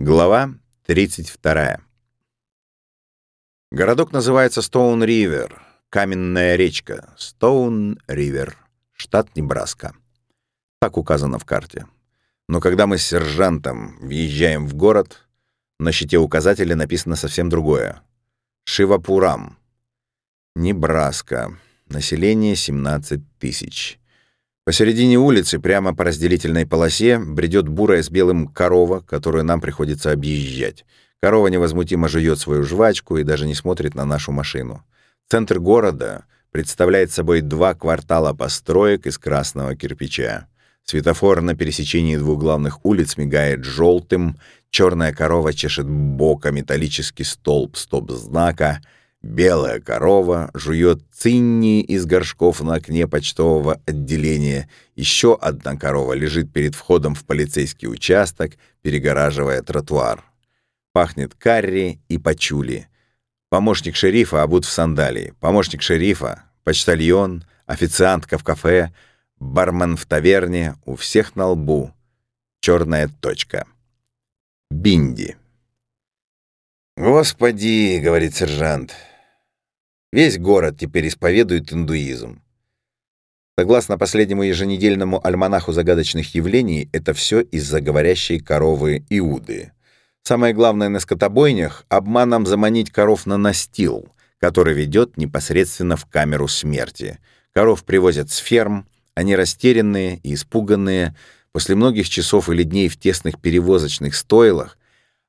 Глава 32. Городок называется Стоун-Ривер, каменная речка, Стоун-Ривер, штат Небраска. Так указано в карте. Но когда мы с сержантом въезжаем в город, на щите указателя написано совсем другое. Шивапурам, Небраска, население 17 тысяч. Посередине улицы, прямо по разделительной полосе, бредет бурая с белым корова, которую нам приходится объезжать. Корова невозмутимо жует свою жвачку и даже не смотрит на нашу машину. Центр города представляет собой два квартала построек из красного кирпича. Светофор на пересечении двух главных улиц мигает желтым, черная корова чешет бока металлический столб стоп-знака — Белая корова жует цинни из горшков на окне почтового отделения. Еще одна корова лежит перед входом в полицейский участок, перегораживая тротуар. Пахнет карри и пачули. Помощник шерифа обут в сандалии. Помощник шерифа, почтальон, официантка в кафе, бармен в таверне, у всех на лбу. Черная точка. Бинди. «Господи!» — говорит сержант. Весь город теперь исповедует индуизм. Согласно последнему еженедельному альманаху загадочных явлений, это все из-за говорящей коровы Иуды. Самое главное на скотобойнях — обманом заманить коров на настил, который ведет непосредственно в камеру смерти. Коров привозят с ферм, они растерянные и испуганные, после многих часов или дней в тесных перевозочных стойлах,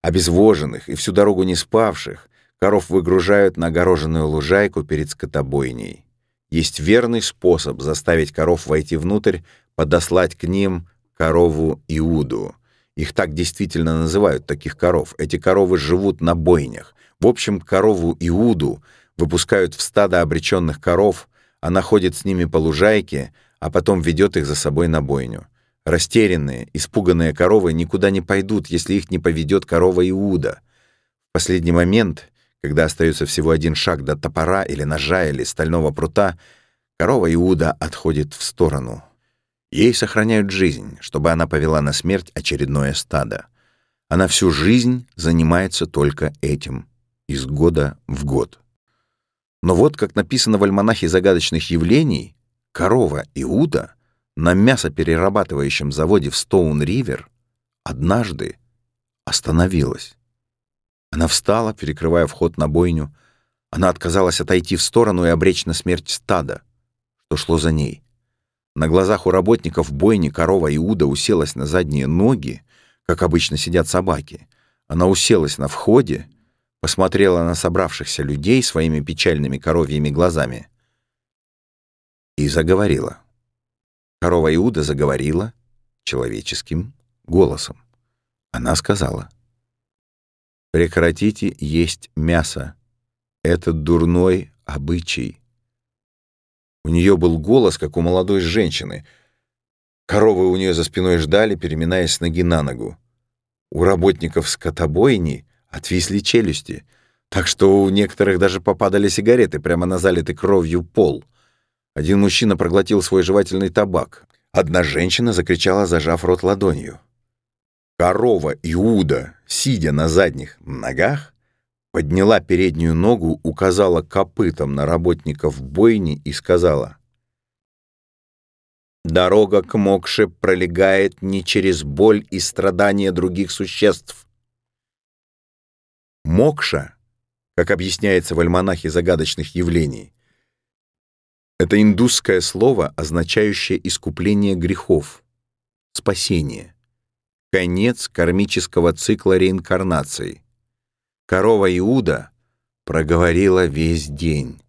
обезвоженных и всю дорогу не спавших, Коров выгружают на огороженную лужайку перед скотобойней. Есть верный способ заставить коров войти внутрь, подослать к ним корову Иуду. Их так действительно называют, таких коров. Эти коровы живут на бойнях. В общем, корову Иуду выпускают в стадо обреченных коров, она ходит с ними по лужайке, а потом ведет их за собой на бойню. Растерянные, испуганные коровы никуда не пойдут, если их не поведет корова Иуда. В последний момент когда остается всего один шаг до топора или ножа или стального прута, корова Иуда отходит в сторону. Ей сохраняют жизнь, чтобы она повела на смерть очередное стадо. Она всю жизнь занимается только этим, из года в год. Но вот, как написано в альманахе загадочных явлений, корова Иуда на мясоперерабатывающем заводе в Стоун-Ривер однажды остановилась. Она встала, перекрывая вход на бойню. Она отказалась отойти в сторону и обречь на смерть стада, что шло за ней. На глазах у работников бойни корова Иуда уселась на задние ноги, как обычно сидят собаки. Она уселась на входе, посмотрела на собравшихся людей своими печальными коровьими глазами и заговорила. Корова Иуда заговорила человеческим голосом. Она сказала — Прекратите есть мясо. Это дурной обычай. У нее был голос, как у молодой женщины. Коровы у нее за спиной ждали, переминаясь с ноги на ногу. У работников скотобойни отвисли челюсти, так что у некоторых даже попадали сигареты прямо на залитый кровью пол. Один мужчина проглотил свой жевательный табак. Одна женщина закричала, зажав рот ладонью. Корова Иуда, сидя на задних ногах, подняла переднюю ногу, указала копытом на работников бойни и сказала «Дорога к Мокше пролегает не через боль и страдания других существ». Мокша, как объясняется в альманахе загадочных явлений, это индусское слово, означающее искупление грехов, спасение конец кармического цикла реинкарнации. Корова Иуда проговорила весь день.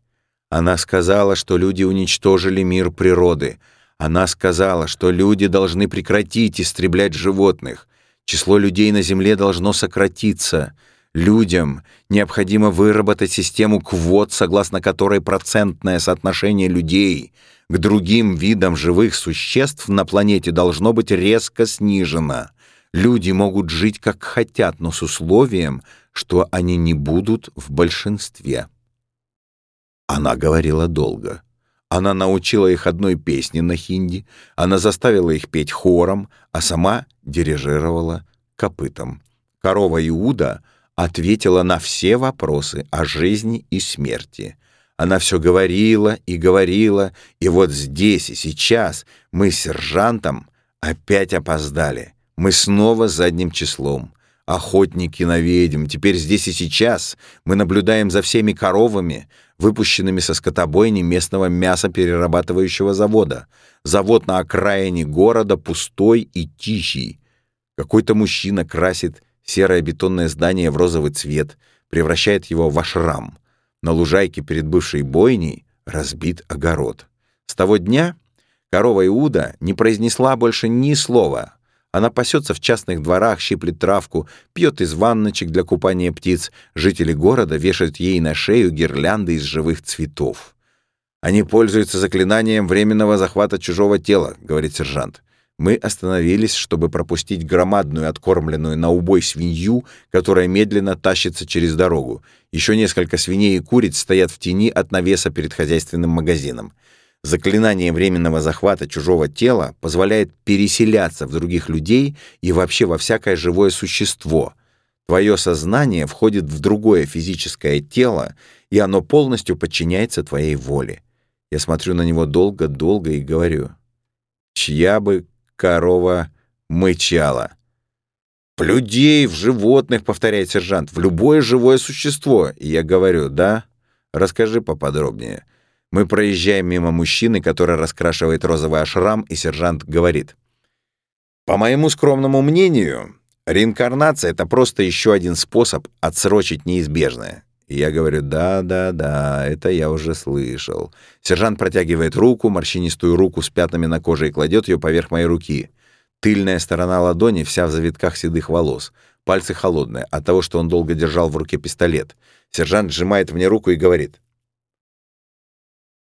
Она сказала, что люди уничтожили мир природы. Она сказала, что люди должны прекратить истреблять животных. Число людей на Земле должно сократиться. Людям необходимо выработать систему квот, согласно которой процентное соотношение людей к другим видам живых существ на планете должно быть резко снижено. Люди могут жить как хотят, но с условием, что они не будут в большинстве. Она говорила долго. Она научила их одной песне на хинди, она заставила их петь хором, а сама дирижировала копытом. корова Иуда ответила на все вопросы о жизни и смерти. Она все говорила и говорила, и вот здесь и сейчас мы с сержантом опять опоздали. Мы снова задним числом. Охотники на ведьм. Теперь здесь и сейчас мы наблюдаем за всеми коровами, выпущенными со скотобойни местного мясоперерабатывающего завода. Завод на окраине города пустой и тихий. Какой-то мужчина красит серое бетонное здание в розовый цвет, превращает его в ашрам. На лужайке перед бывшей бойней разбит огород. С того дня корова Иуда не произнесла больше ни слова. Она пасется в частных дворах, щиплет травку, пьет из ванночек для купания птиц. Жители города вешают ей на шею гирлянды из живых цветов. «Они пользуются заклинанием временного захвата чужого тела», — говорит сержант. Мы остановились, чтобы пропустить громадную откормленную на убой свинью, которая медленно тащится через дорогу. Еще несколько свиней и куриц стоят в тени от навеса перед хозяйственным магазином. Заклинание временного захвата чужого тела позволяет переселяться в других людей и вообще во всякое живое существо. Твое сознание входит в другое физическое тело, и оно полностью подчиняется твоей воле. Я смотрю на него долго-долго и говорю, чья бы корова мычала. «В людей, в животных», — повторяет сержант, — «в любое живое существо». И я говорю, «Да? Расскажи поподробнее». Мы проезжаем мимо мужчины, который раскрашивает розовый ашрам, и сержант говорит, «По моему скромному мнению, реинкарнация — это просто еще один способ отсрочить неизбежное». И я говорю, да, да, да, это я уже слышал. Сержант протягивает руку, морщинистую руку с пятнами на коже и кладет ее поверх моей руки. Тыльная сторона ладони вся в завитках седых волос. Пальцы холодные от того, что он долго держал в руке пистолет. Сержант сжимает мне руку и говорит.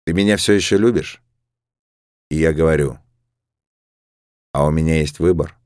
«Ты меня все еще любишь?» И я говорю. «А у меня есть выбор».